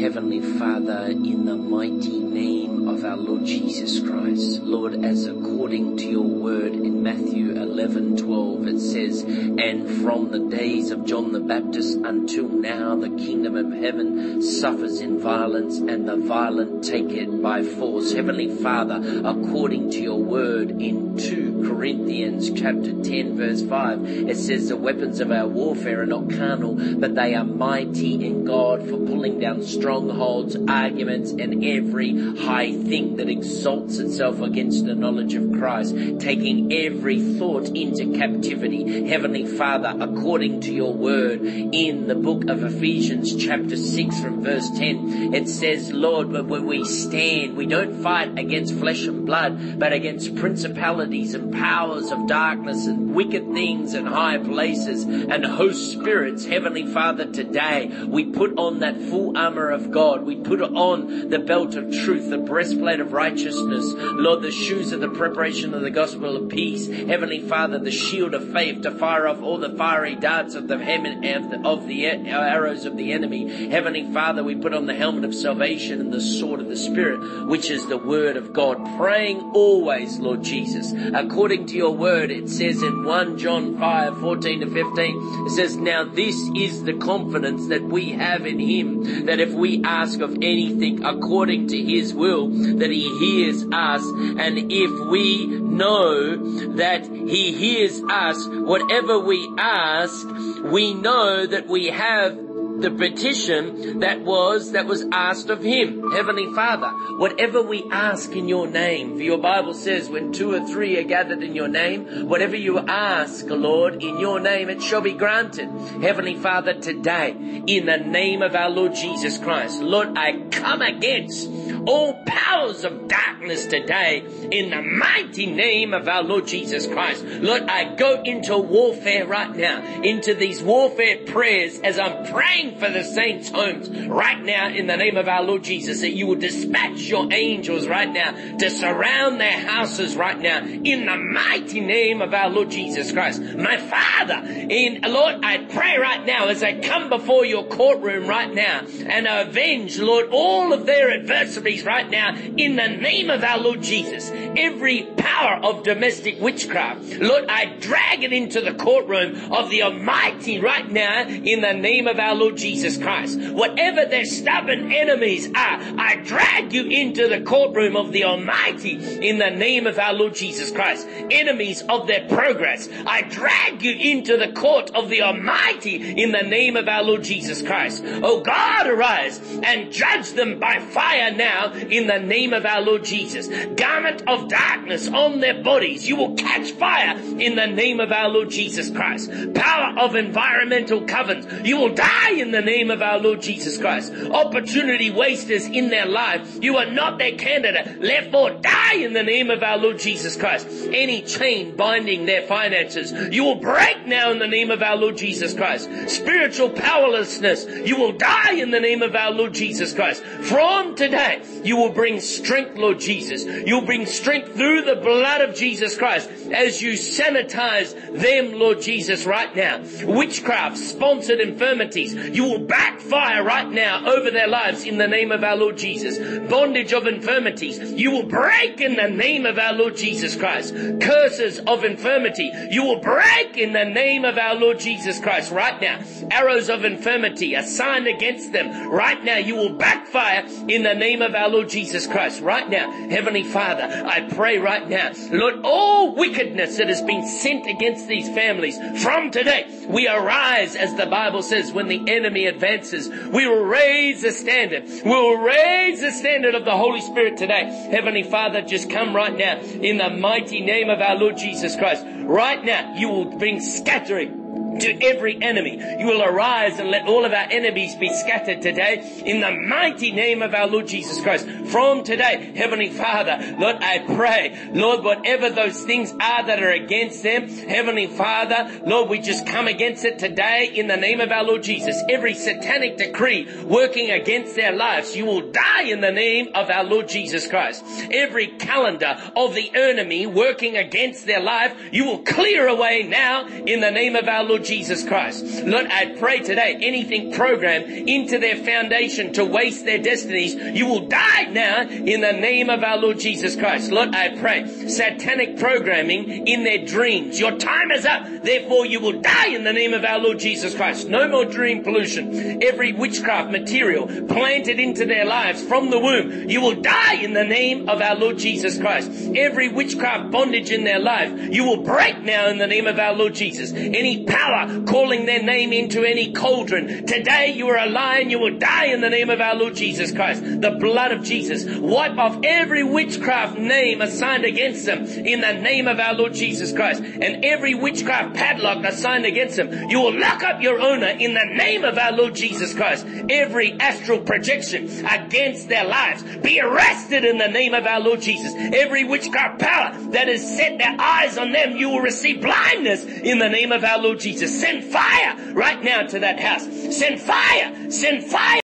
Heavenly Father, in the mighty name of our Lord Jesus Christ, Lord, as according to your word in Matthew 11 12, it says, And from the days of John the Baptist until now, the kingdom of heaven suffers in violence, and the violent take it by force. Heavenly Father, according to your word in 2 Corinthians chapter 10, verse 5, it says, The weapons of our warfare are not carnal, but they are mighty in God for pulling down strongholds, arguments, and every high thing that exalts itself against the knowledge of Christ, taking every thought into captivity. Heavenly Father, according to your word in the book of Ephesians, chapter 6, from verse 10, it says, Lord, but when we stand, we don't fight against flesh and blood, but against principalities and powers of darkness and wicked things and high places and host spirits. Heavenly Father, today we put on that full armor of God. We put on the belt of truth, the breastplate of righteousness, Lord, the shoes of the preparation of the gospel of peace. Heavenly Father, the shield of faith to fire off all the fiery darts of the, of the arrows of the enemy. Heavenly Father, we put on the helmet of salvation and the sword of the Spirit, which is the word of God. Praying always, Lord Jesus, according to your word, it says in 1 John 5, 14 to 15, it says, Now this is the confidence that we have in him, that if we ask of anything according to his will, that he hears us, and if we know that he hears us, whatever we ask, we know that we have the petition that was that was asked of him. Heavenly father whatever we ask in your name for your bible says when two or three are gathered in your name whatever you ask lord in your name it shall be granted. Heavenly father today in the name of our lord jesus christ lord i come against all powers of darkness today in the mighty name of our Lord Jesus Christ. Lord, I go into warfare right now, into these warfare prayers as I'm praying for the saints' homes right now in the name of our Lord Jesus, that you will dispatch your angels right now to surround their houses right now in the mighty name of our Lord Jesus Christ. My Father, in Lord, I pray right now as I come before your courtroom right now and avenge, Lord, all of their adversaries right now in the name of our Lord Jesus. Every power of domestic witchcraft, Lord, I drag it into the courtroom of the Almighty right now in the name of our Lord Jesus Christ. Whatever their stubborn enemies are, I drag you into the courtroom of the Almighty in the name of our Lord Jesus Christ. Enemies of their progress, I drag you into the court of the Almighty in the name of our Lord Jesus Christ. Oh God, arise and judge them by fire now in the name of our Lord Jesus. Garment of darkness on their bodies, you will catch fire in the name of our Lord Jesus Christ. Power of environmental covens, you will die in the name of our Lord Jesus Christ. Opportunity wasters in their life, you are not their candidate. Therefore, die in the name of our Lord Jesus Christ. Any chain binding their finances, you will break now in the name of our Lord Jesus Christ. Spiritual powerlessness, you will die in the name of our Lord Jesus Christ. From today, you will bring strength, Lord Jesus. You'll bring strength through the blood of Jesus Christ as you sanitize them, Lord Jesus, right now. Witchcraft, sponsored infirmities, you will backfire right now over their lives in the name of our Lord Jesus. Bondage of infirmities, you will break in the name of our Lord Jesus Christ. Curses of infirmity, you will break in the name of our Lord Jesus Christ right now. Arrows of infirmity assigned against them right now, you will backfire in the name of our Lord Jesus Christ right now. Heavenly Father, I pray right now, Lord, all wickedness that has been sent against these families from today, we arise as the Bible says when the enemy advances. We will raise the standard. We will raise the standard of the Holy Spirit today. Heavenly Father, just come right now in the mighty name of our Lord Jesus Christ. Right now, you will bring scattering to every enemy. You will arise and let all of our enemies be scattered today in the mighty name of our Lord Jesus Christ. From today, Heavenly Father, Lord, I pray, Lord, whatever those things are that are against them, Heavenly Father, Lord, we just come against it today in the name of our Lord Jesus. Every satanic decree working against their lives, you will die in the name of our Lord Jesus Christ. Every calendar of the enemy working against their life, you will clear away now in the name of our Lord Jesus Christ. Lord, I pray today, anything programmed into their foundation to waste their destinies, you will die now in the name of our Lord Jesus Christ. Lord, I pray, satanic programming in their dreams. Your time is up. Therefore, you will die in the name of our Lord Jesus Christ. No more dream pollution. Every witchcraft material planted into their lives from the womb, you will die in the name of our Lord Jesus Christ. Every witchcraft bondage in their life, you will break now in the name of our Lord Jesus. Any power calling their name into any cauldron, today you are a lion, you will die in the name of our Lord Jesus Christ. The blood of Jesus. Wipe off every witchcraft name assigned against them in the name of our Lord Jesus Christ. And every witchcraft padlock assigned against them, you will lock up your owner in the name of our Lord Jesus Christ. Every astral projection against their lives be arrested in the name of our Lord Jesus. Every witchcraft power that has set their eyes on them, you will receive blindness in the name of our Lord Jesus. Send fire right now to that house. Send fire. Send fire.